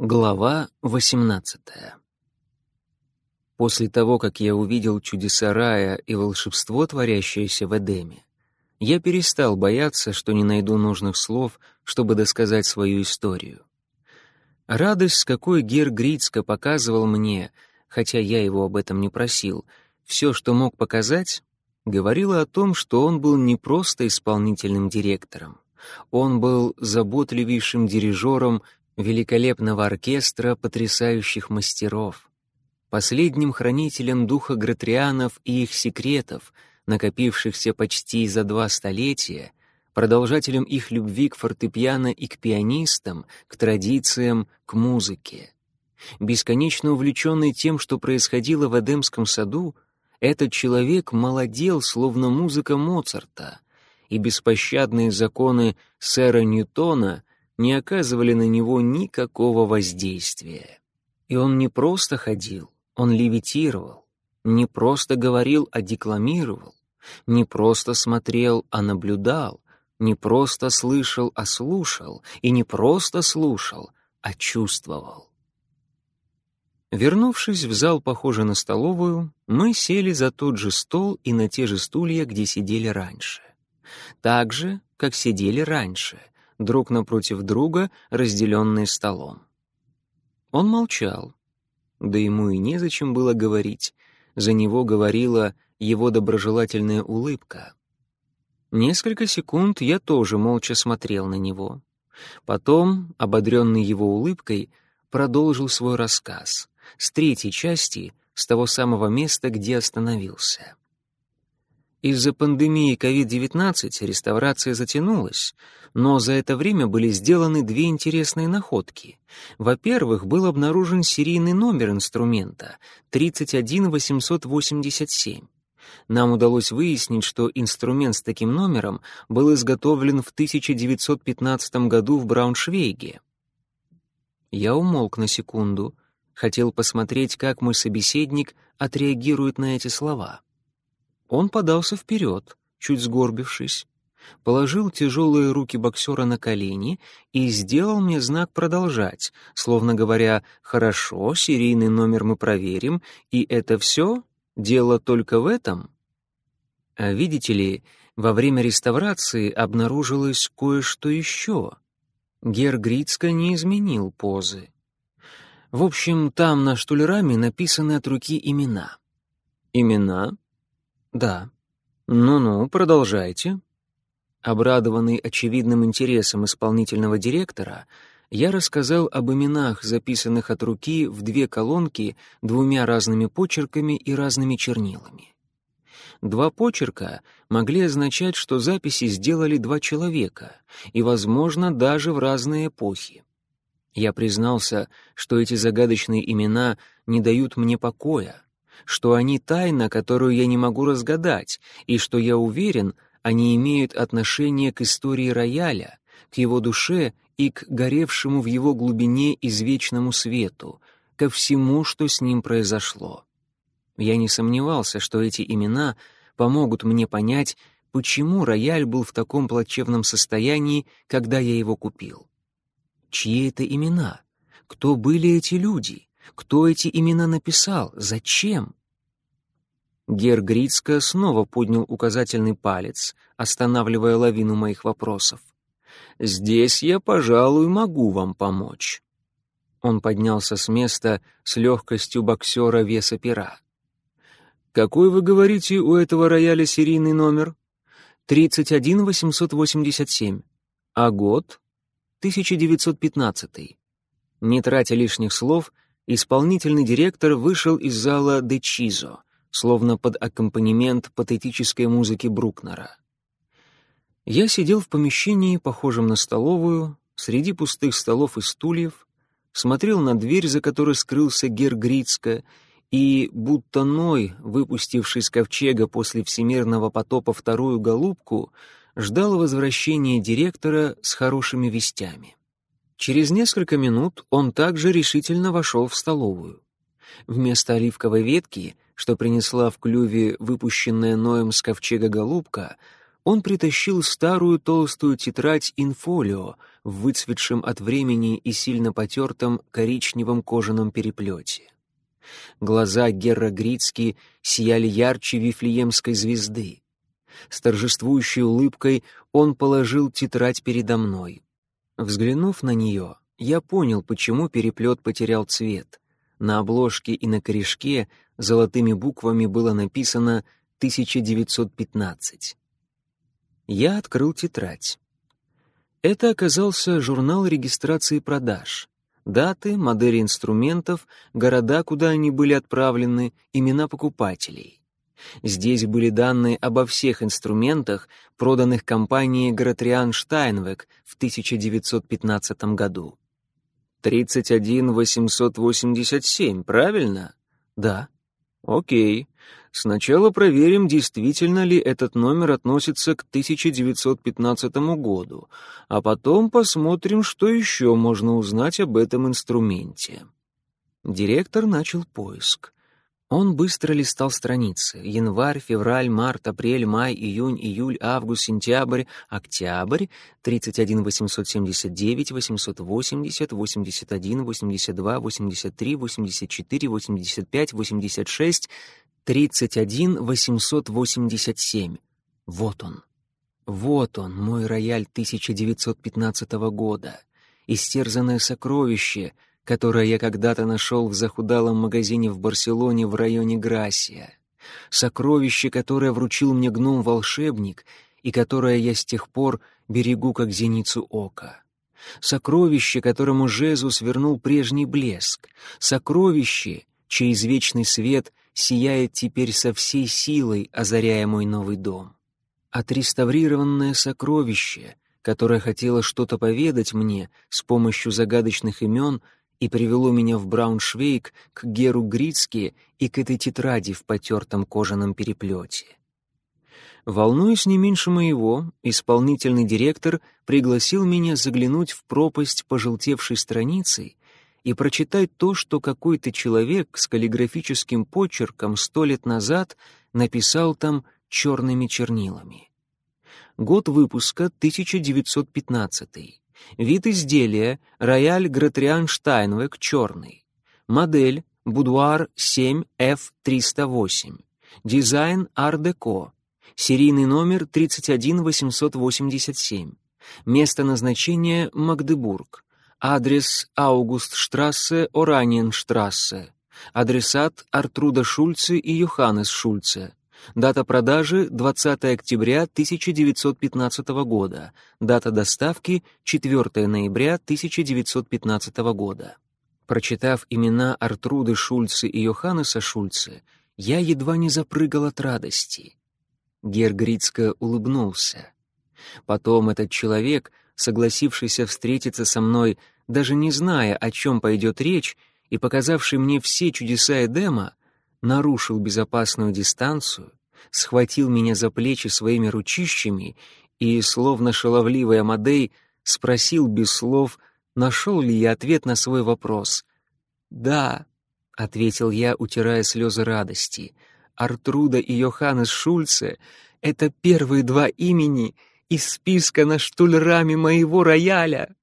Глава 18 После того, как я увидел чудеса рая и волшебство, творящееся в Эдеме, я перестал бояться, что не найду нужных слов, чтобы досказать свою историю. Радость, с какой Гер Грицко показывал мне, хотя я его об этом не просил, все, что мог показать, говорила о том, что он был не просто исполнительным директором. Он был заботливейшим дирижером великолепного оркестра потрясающих мастеров, последним хранителем духа Гратрианов и их секретов, накопившихся почти за два столетия, продолжателем их любви к фортепиано и к пианистам, к традициям, к музыке. Бесконечно увлеченный тем, что происходило в Эдемском саду, этот человек молодел, словно музыка Моцарта, и беспощадные законы сэра Ньютона не оказывали на него никакого воздействия. И он не просто ходил, он левитировал, не просто говорил, а декламировал, не просто смотрел, а наблюдал, не просто слышал, а слушал, и не просто слушал, а чувствовал. Вернувшись в зал, похожий на столовую, мы сели за тот же стол и на те же стулья, где сидели раньше. Так же, как сидели раньше, друг напротив друга, разделенные столом. Он молчал. Да ему и незачем было говорить. За него говорила его доброжелательная улыбка. Несколько секунд я тоже молча смотрел на него. Потом, ободренный его улыбкой, продолжил свой рассказ с третьей части, с того самого места, где остановился. Из-за пандемии COVID-19 реставрация затянулась, но за это время были сделаны две интересные находки. Во-первых, был обнаружен серийный номер инструмента 31887. Нам удалось выяснить, что инструмент с таким номером был изготовлен в 1915 году в Брауншвейге. Я умолк на секунду, хотел посмотреть, как мой собеседник отреагирует на эти слова. Он подался вперед, чуть сгорбившись, положил тяжелые руки боксера на колени и сделал мне знак продолжать, словно говоря «Хорошо, серийный номер мы проверим, и это все? Дело только в этом?» А видите ли, во время реставрации обнаружилось кое-что еще. Гер Грицко не изменил позы. В общем, там на штулерами написаны от руки имена. Имена? Да. Ну-ну, продолжайте. Обрадованный очевидным интересом исполнительного директора, я рассказал об именах, записанных от руки в две колонки двумя разными почерками и разными чернилами. Два почерка могли означать, что записи сделали два человека, и, возможно, даже в разные эпохи. Я признался, что эти загадочные имена не дают мне покоя, что они тайна, которую я не могу разгадать, и что я уверен, они имеют отношение к истории рояля, к его душе и к горевшему в его глубине извечному свету, ко всему, что с ним произошло. Я не сомневался, что эти имена помогут мне понять, почему рояль был в таком плачевном состоянии, когда я его купил. Чьи это имена? Кто были эти люди? Кто эти имена написал? Зачем? Гер Грицко снова поднял указательный палец, останавливая лавину моих вопросов. «Здесь я, пожалуй, могу вам помочь». Он поднялся с места с легкостью боксера веса пера. «Какой, вы говорите, у этого рояля серийный номер?» «31 887. А год?» «1915». Не тратя лишних слов, исполнительный директор вышел из зала «Де Чизо», словно под аккомпанемент патетической музыки Брукнера. Я сидел в помещении, похожем на столовую, среди пустых столов и стульев, смотрел на дверь, за которой скрылся Гер Грицко, и, будто Ной, выпустивший с ковчега после всемирного потопа вторую голубку, ждал возвращения директора с хорошими вестями. Через несколько минут он также решительно вошел в столовую. Вместо оливковой ветки — что принесла в клюве выпущенная Ноем с ковчега голубка, он притащил старую толстую тетрадь инфолио в выцветшем от времени и сильно потертом коричневом кожаном переплете. Глаза Герра Грицки сияли ярче вифлеемской звезды. С торжествующей улыбкой он положил тетрадь передо мной. Взглянув на нее, я понял, почему переплет потерял цвет. На обложке и на корешке золотыми буквами было написано 1915. Я открыл тетрадь. Это оказался журнал регистрации продаж. Даты, модели инструментов, города, куда они были отправлены, имена покупателей. Здесь были данные обо всех инструментах, проданных компанией Гратриан Штайнвек в 1915 году. 31887, правильно? Да. Окей. Сначала проверим, действительно ли этот номер относится к 1915 году, а потом посмотрим, что еще можно узнать об этом инструменте. Директор начал поиск. Он быстро листал страницы. Январь, февраль, март, апрель, май, июнь, июль, август, сентябрь, октябрь, 31 879, 880, 81, 82, 83, 84, 85, 86, 31 887. Вот он. Вот он, мой рояль 1915 года. Истерзанное сокровище — которое я когда-то нашел в захудалом магазине в Барселоне в районе Грасия. Сокровище, которое вручил мне гном-волшебник и которое я с тех пор берегу как зеницу ока. Сокровище, которому Жезус вернул прежний блеск. Сокровище, чей извечный свет сияет теперь со всей силой, озаряя мой новый дом. Отреставрированное сокровище, которое хотело что-то поведать мне с помощью загадочных имен — и привело меня в Брауншвейг к Геру Грицке и к этой тетради в потертом кожаном переплете. Волнуясь не меньше моего, исполнительный директор пригласил меня заглянуть в пропасть пожелтевшей страницей и прочитать то, что какой-то человек с каллиграфическим почерком сто лет назад написал там черными чернилами. Год выпуска 1915. Вид изделия — рояль Гратриан Штайнвек черный. Модель — Будуар 7F308. Дизайн Ар-Деко. Серийный номер 31887. Место назначения — Магдебург. Адрес Аугустштрассе, Ораниенштрассе. Адресат Артруда Шульце и Йоханнес Шульце. Дата продажи — 20 октября 1915 года. Дата доставки — 4 ноября 1915 года. Прочитав имена Артруды Шульце и Йоханнеса Шульце, я едва не запрыгал от радости. Гергрицко улыбнулся. Потом этот человек, согласившийся встретиться со мной, даже не зная, о чем пойдет речь, и показавший мне все чудеса Эдема, нарушил безопасную дистанцию, схватил меня за плечи своими ручищами и, словно шаловливый Амадей, спросил без слов, нашел ли я ответ на свой вопрос. «Да», — ответил я, утирая слезы радости, — «Артруда и Йоханнес Шульце — это первые два имени из списка на штульраме моего рояля».